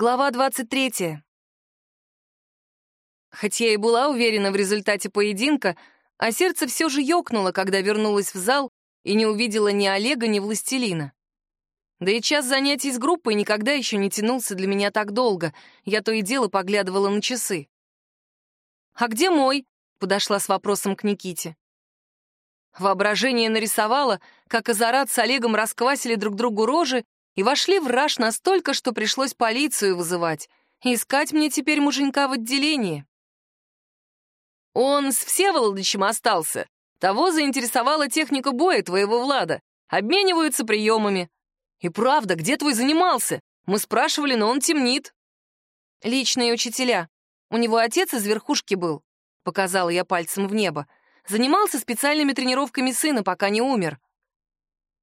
Глава 23. Хоть я и была уверена в результате поединка, а сердце все же ёкнуло, когда вернулась в зал и не увидела ни Олега, ни Властелина. Да и час занятий с группой никогда еще не тянулся для меня так долго, я то и дело поглядывала на часы. «А где мой?» — подошла с вопросом к Никите. Воображение нарисовало, как Азарат с Олегом расквасили друг другу рожи и вошли в раж настолько, что пришлось полицию вызывать. Искать мне теперь муженька в отделении. Он с Всеволодычем остался. Того заинтересовала техника боя твоего Влада. Обмениваются приемами. И правда, где твой занимался? Мы спрашивали, но он темнит. Личные учителя. У него отец из верхушки был. Показала я пальцем в небо. Занимался специальными тренировками сына, пока не умер.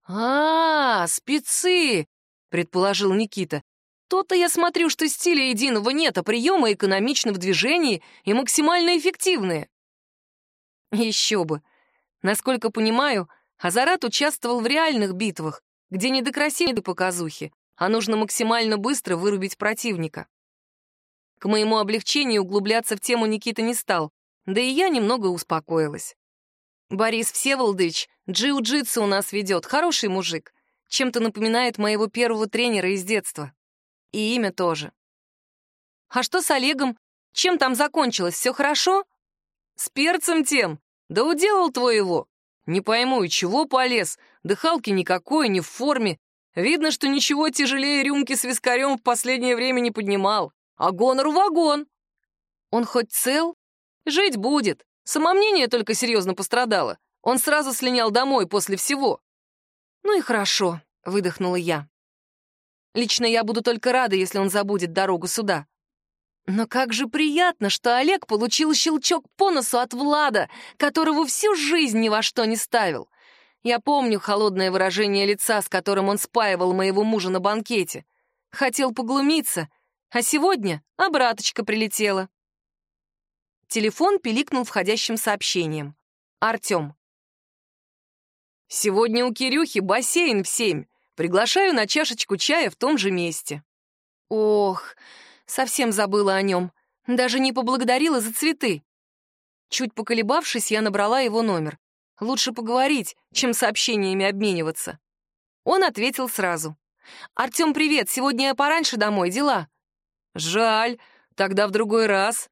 «А, спецы!» — предположил Никита. «То-то я смотрю, что стиля единого нет, а приемы экономичны в движении и максимально эффективные». Еще бы. Насколько понимаю, Азарат участвовал в реальных битвах, где не до красивой показухи, а нужно максимально быстро вырубить противника. К моему облегчению углубляться в тему Никита не стал, да и я немного успокоилась. Борис Всеволодович джиу-джитсу у нас ведет, хороший мужик. Чем-то напоминает моего первого тренера из детства. И имя тоже. А что с Олегом? Чем там закончилось? Все хорошо? С перцем тем. Да уделал твоего. Не пойму, и чего полез? Дыхалки никакой, не в форме. Видно, что ничего тяжелее рюмки с вискарем в последнее время не поднимал. А гонор вагон. Он хоть цел? Жить будет. Самомнение только серьезно пострадало. Он сразу слинял домой после всего. Ну и хорошо, выдохнула я. Лично я буду только рада, если он забудет дорогу сюда. Но как же приятно, что Олег получил щелчок по носу от Влада, которого всю жизнь ни во что не ставил. Я помню холодное выражение лица, с которым он спаивал моего мужа на банкете. Хотел поглумиться, а сегодня обраточка прилетела. Телефон пиликнул входящим сообщением. Артем. «Сегодня у Кирюхи бассейн в семь. Приглашаю на чашечку чая в том же месте». Ох, совсем забыла о нем. Даже не поблагодарила за цветы. Чуть поколебавшись, я набрала его номер. Лучше поговорить, чем сообщениями обмениваться. Он ответил сразу. «Артем, привет, сегодня я пораньше домой, дела?» «Жаль, тогда в другой раз».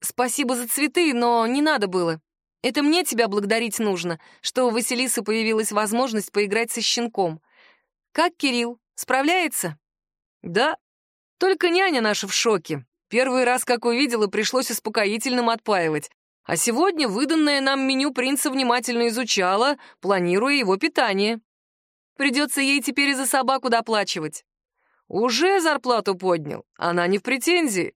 «Спасибо за цветы, но не надо было. Это мне тебя благодарить нужно, что у Василисы появилась возможность поиграть со щенком. Как Кирилл, справляется?» «Да, только няня наша в шоке. Первый раз, как увидела, пришлось успокоительным отпаивать. А сегодня выданное нам меню принца внимательно изучала, планируя его питание. Придется ей теперь и за собаку доплачивать. Уже зарплату поднял, она не в претензии.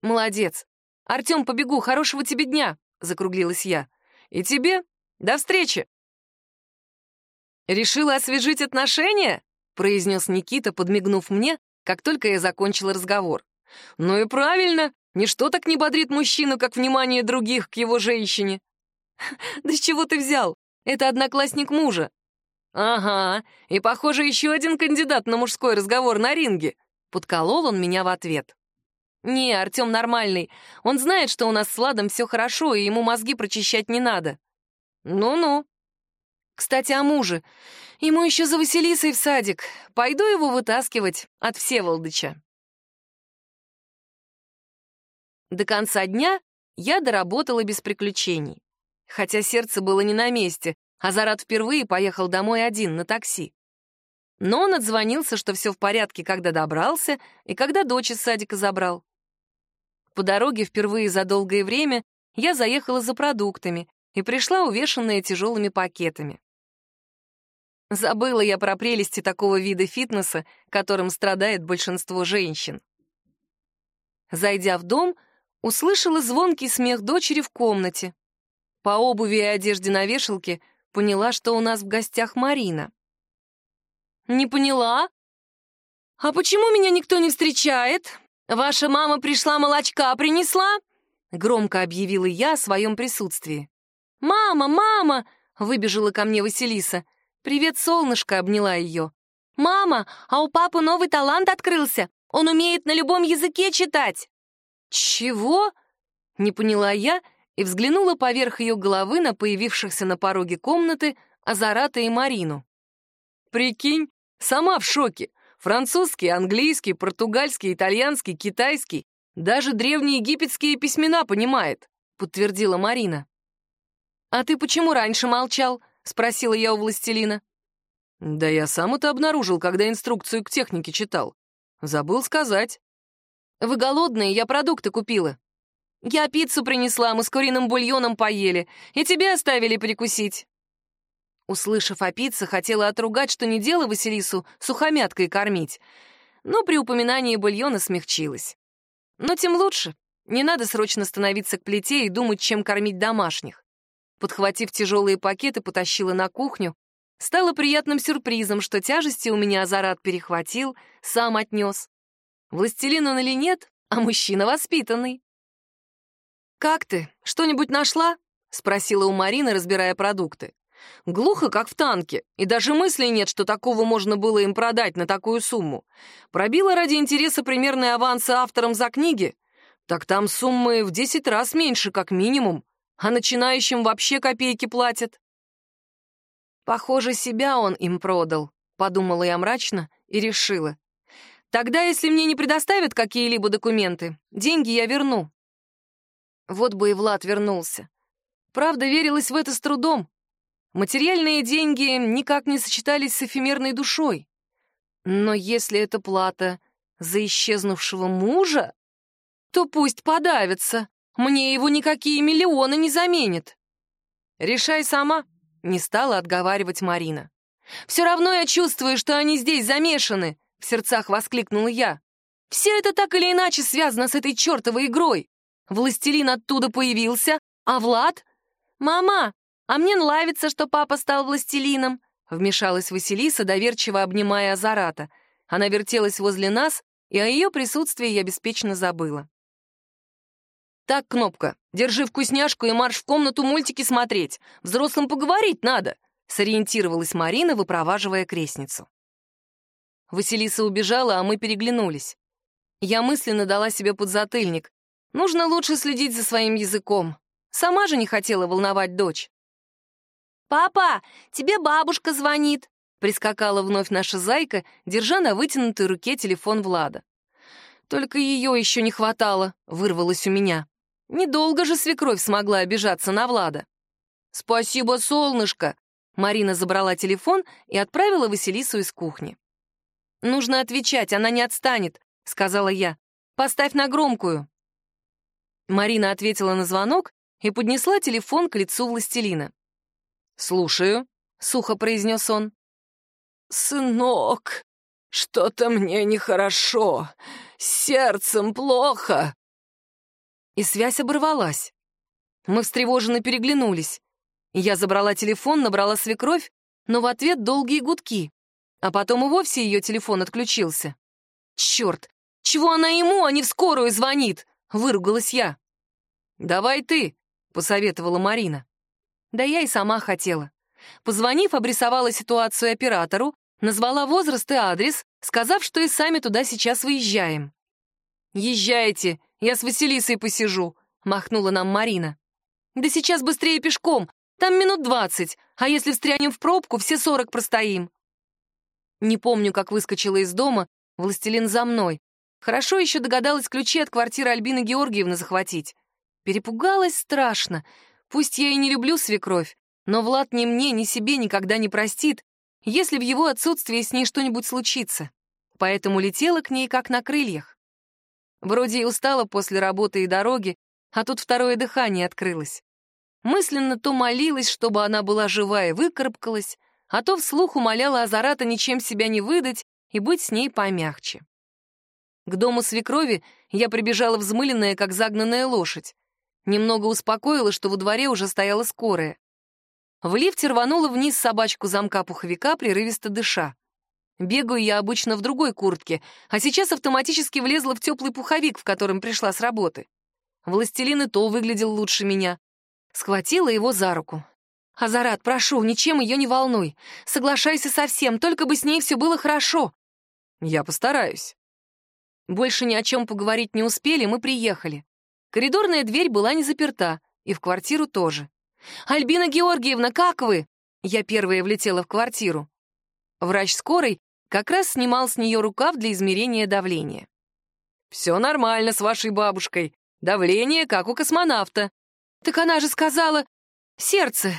Молодец. «Артем, побегу, хорошего тебе дня!» — закруглилась я. «И тебе? До встречи!» «Решила освежить отношения?» — произнес Никита, подмигнув мне, как только я закончила разговор. «Ну и правильно, ничто так не бодрит мужчину, как внимание других к его женщине». «Да с чего ты взял? Это одноклассник мужа». «Ага, и, похоже, еще один кандидат на мужской разговор на ринге», — подколол он меня в ответ. «Не, Артем нормальный. Он знает, что у нас с Ладом все хорошо, и ему мозги прочищать не надо». «Ну-ну». «Кстати, о муже. Ему еще за Василисой в садик. Пойду его вытаскивать от Всеволодыча». До конца дня я доработала без приключений. Хотя сердце было не на месте, а Зарад впервые поехал домой один на такси. Но он отзвонился, что все в порядке, когда добрался и когда дочь из садика забрал. По дороге впервые за долгое время я заехала за продуктами и пришла увешанная тяжелыми пакетами. Забыла я про прелести такого вида фитнеса, которым страдает большинство женщин. Зайдя в дом, услышала звонкий смех дочери в комнате. По обуви и одежде на вешалке поняла, что у нас в гостях Марина. «Не поняла? А почему меня никто не встречает?» «Ваша мама пришла молочка принесла?» — громко объявила я о своем присутствии. «Мама, мама!» — выбежала ко мне Василиса. «Привет, солнышко!» — обняла ее. «Мама, а у папы новый талант открылся. Он умеет на любом языке читать!» «Чего?» — не поняла я и взглянула поверх ее головы на появившихся на пороге комнаты Азарата и Марину. «Прикинь, сама в шоке. Французский, английский, португальский, итальянский, китайский, даже древние египетские письмена понимает», — подтвердила Марина. «А ты почему раньше молчал?» — спросила я у властелина. «Да я сам это обнаружил, когда инструкцию к технике читал. Забыл сказать». «Вы голодные, я продукты купила». «Я пиццу принесла, мы с куриным бульоном поели, и тебе оставили перекусить». Услышав о пицце, хотела отругать, что не дело Василису сухомяткой кормить, но при упоминании бульона смягчилась. Но тем лучше. Не надо срочно становиться к плите и думать, чем кормить домашних подхватив тяжелые пакеты, потащила на кухню. Стало приятным сюрпризом, что тяжести у меня Азарат перехватил, сам отнес. Властелин он или нет, а мужчина воспитанный. «Как ты? Что-нибудь нашла?» — спросила у Марины, разбирая продукты. Глухо, как в танке, и даже мысли нет, что такого можно было им продать на такую сумму. Пробила ради интереса примерные авансы авторам за книги? Так там суммы в десять раз меньше, как минимум а начинающим вообще копейки платят. Похоже, себя он им продал, подумала я мрачно и решила. Тогда, если мне не предоставят какие-либо документы, деньги я верну. Вот бы и Влад вернулся. Правда, верилась в это с трудом. Материальные деньги никак не сочетались с эфемерной душой. Но если это плата за исчезнувшего мужа, то пусть подавится. Мне его никакие миллионы не заменят. Решай сама, не стала отговаривать Марина. Все равно я чувствую, что они здесь замешаны, в сердцах воскликнула я. Все это так или иначе связано с этой чертовой игрой. Властелин оттуда появился, а Влад... Мама, а мне нравится, что папа стал властелином, вмешалась Василиса, доверчиво обнимая Азарата. Она вертелась возле нас, и о ее присутствии я беспечно забыла. «Так, Кнопка, держи вкусняшку и марш в комнату мультики смотреть. Взрослым поговорить надо», — сориентировалась Марина, выпроваживая крестницу. Василиса убежала, а мы переглянулись. Я мысленно дала себе подзатыльник. Нужно лучше следить за своим языком. Сама же не хотела волновать дочь. «Папа, тебе бабушка звонит», — прискакала вновь наша зайка, держа на вытянутой руке телефон Влада. «Только ее еще не хватало», — вырвалось у меня. Недолго же свекровь смогла обижаться на Влада. «Спасибо, солнышко!» Марина забрала телефон и отправила Василису из кухни. «Нужно отвечать, она не отстанет», — сказала я. «Поставь на громкую». Марина ответила на звонок и поднесла телефон к лицу властелина. «Слушаю», — сухо произнес он. «Сынок, что-то мне нехорошо, сердцем плохо», и связь оборвалась. Мы встревоженно переглянулись. Я забрала телефон, набрала свекровь, но в ответ долгие гудки. А потом и вовсе ее телефон отключился. «Черт! Чего она ему, а не в скорую звонит?» — выругалась я. «Давай ты», — посоветовала Марина. Да я и сама хотела. Позвонив, обрисовала ситуацию оператору, назвала возраст и адрес, сказав, что и сами туда сейчас выезжаем. «Езжайте, я с Василисой посижу», — махнула нам Марина. «Да сейчас быстрее пешком, там минут двадцать, а если встрянем в пробку, все сорок простоим». Не помню, как выскочила из дома, властелин за мной. Хорошо еще догадалась ключи от квартиры Альбины Георгиевны захватить. Перепугалась страшно. Пусть я и не люблю свекровь, но Влад ни мне, ни себе никогда не простит, если в его отсутствии с ней что-нибудь случится. Поэтому летела к ней как на крыльях. Вроде и устала после работы и дороги, а тут второе дыхание открылось. Мысленно то молилась, чтобы она была жива и выкарабкалась, а то вслух умоляла Азарата ничем себя не выдать и быть с ней помягче. К дому свекрови я прибежала взмыленная, как загнанная лошадь. Немного успокоила, что во дворе уже стояла скорая. В лифте рванула вниз собачку замка пуховика, прерывисто дыша. Бегаю я обычно в другой куртке, а сейчас автоматически влезла в теплый пуховик, в котором пришла с работы. Властелин и то выглядел лучше меня. Схватила его за руку. «Азарат, прошу, ничем ее не волнуй. Соглашайся со всем, только бы с ней все было хорошо». «Я постараюсь». Больше ни о чем поговорить не успели, мы приехали. Коридорная дверь была не заперта, и в квартиру тоже. «Альбина Георгиевна, как вы?» Я первая влетела в квартиру. Врач скорой как раз снимал с нее рукав для измерения давления. «Все нормально с вашей бабушкой. Давление, как у космонавта». «Так она же сказала... Сердце.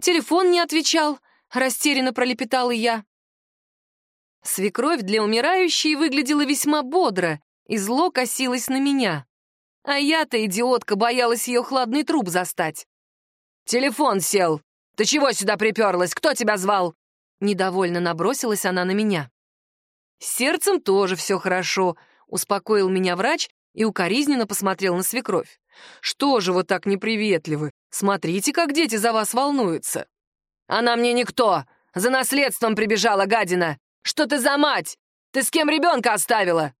Телефон не отвечал», — растерянно пролепетала я. Свекровь для умирающей выглядела весьма бодро и зло косилась на меня. А я-то, идиотка, боялась ее хладный труп застать. «Телефон сел! Ты чего сюда приперлась? Кто тебя звал?» Недовольно набросилась она на меня. «С сердцем тоже все хорошо», — успокоил меня врач и укоризненно посмотрел на свекровь. «Что же вы так неприветливы? Смотрите, как дети за вас волнуются». «Она мне никто! За наследством прибежала гадина! Что ты за мать? Ты с кем ребенка оставила?»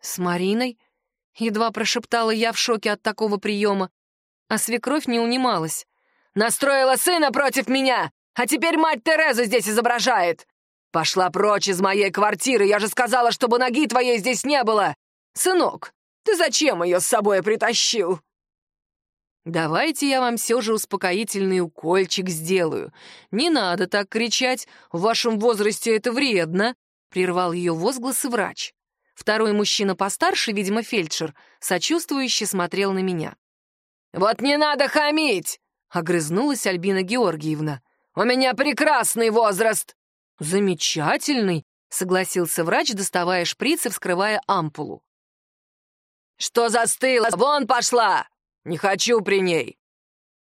«С Мариной?» — едва прошептала я в шоке от такого приема. А свекровь не унималась. «Настроила сына против меня, а теперь мать Терезу здесь изображает! Пошла прочь из моей квартиры, я же сказала, чтобы ноги твоей здесь не было! Сынок, ты зачем ее с собой притащил?» «Давайте я вам все же успокоительный укольчик сделаю. Не надо так кричать, в вашем возрасте это вредно», — прервал ее возгласы врач. Второй мужчина постарше, видимо, фельдшер, сочувствующе смотрел на меня. «Вот не надо хамить!» — огрызнулась Альбина Георгиевна. «У меня прекрасный возраст!» «Замечательный!» — согласился врач, доставая шприц и вскрывая ампулу. «Что застыла? Вон пошла! Не хочу при ней!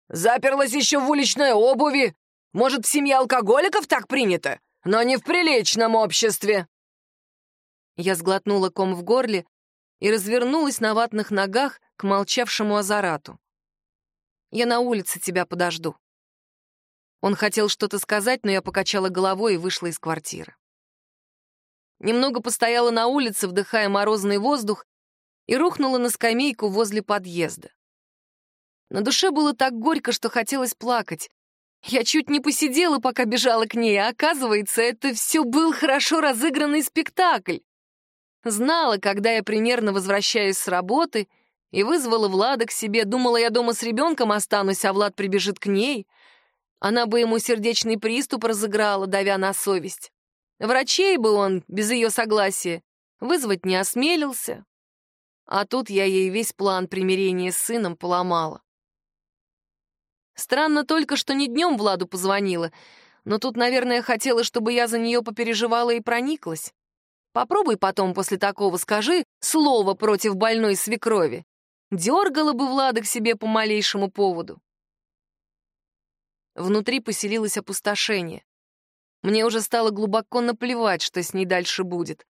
Заперлась еще в уличной обуви! Может, в семье алкоголиков так принято, но не в приличном обществе!» Я сглотнула ком в горле и развернулась на ватных ногах к молчавшему Азарату. «Я на улице тебя подожду». Он хотел что-то сказать, но я покачала головой и вышла из квартиры. Немного постояла на улице, вдыхая морозный воздух, и рухнула на скамейку возле подъезда. На душе было так горько, что хотелось плакать. Я чуть не посидела, пока бежала к ней, а оказывается, это все был хорошо разыгранный спектакль. Знала, когда я примерно возвращаюсь с работы, и вызвала Влада к себе. Думала, я дома с ребенком останусь, а Влад прибежит к ней. Она бы ему сердечный приступ разыграла, давя на совесть. Врачей бы он, без ее согласия, вызвать не осмелился. А тут я ей весь план примирения с сыном поломала. Странно только, что не днем Владу позвонила, но тут, наверное, хотела, чтобы я за нее попереживала и прониклась. Попробуй потом после такого скажи слово против больной свекрови. Дергала бы Влада к себе по малейшему поводу. Внутри поселилось опустошение. Мне уже стало глубоко наплевать, что с ней дальше будет.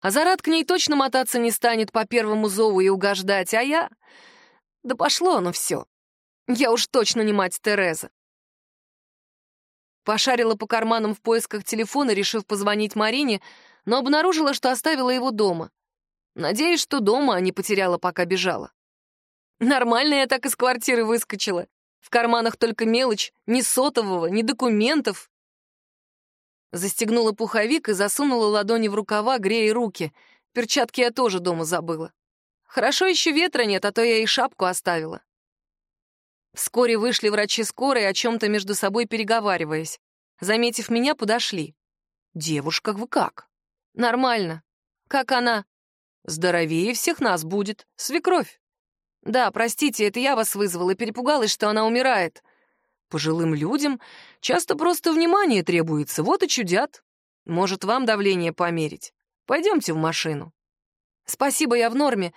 Азарат к ней точно мотаться не станет по первому зову и угождать, а я... Да пошло оно все. Я уж точно не мать Тереза. Пошарила по карманам в поисках телефона, решив позвонить Марине, но обнаружила, что оставила его дома. Надеюсь, что дома, а не потеряла, пока бежала. Нормально я так из квартиры выскочила. В карманах только мелочь, ни сотового, ни документов. Застегнула пуховик и засунула ладони в рукава, грея руки. Перчатки я тоже дома забыла. Хорошо еще ветра нет, а то я и шапку оставила. Вскоре вышли врачи скорой, о чем-то между собой переговариваясь. Заметив меня, подошли. «Девушка, вы как?» «Нормально. Как она?» «Здоровее всех нас будет. Свекровь». «Да, простите, это я вас вызвала, перепугалась, что она умирает». «Пожилым людям часто просто внимание требуется, вот и чудят. Может, вам давление померить? Пойдемте в машину». «Спасибо, я в норме.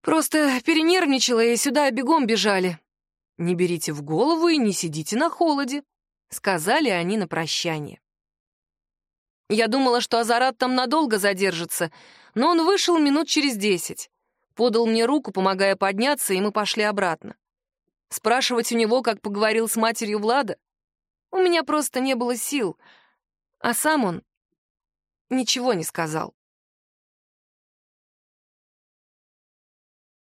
Просто перенервничала и сюда бегом бежали». «Не берите в голову и не сидите на холоде», — сказали они на прощание. Я думала, что Азарат там надолго задержится, но он вышел минут через десять. Подал мне руку, помогая подняться, и мы пошли обратно. Спрашивать у него, как поговорил с матерью Влада? У меня просто не было сил, а сам он ничего не сказал.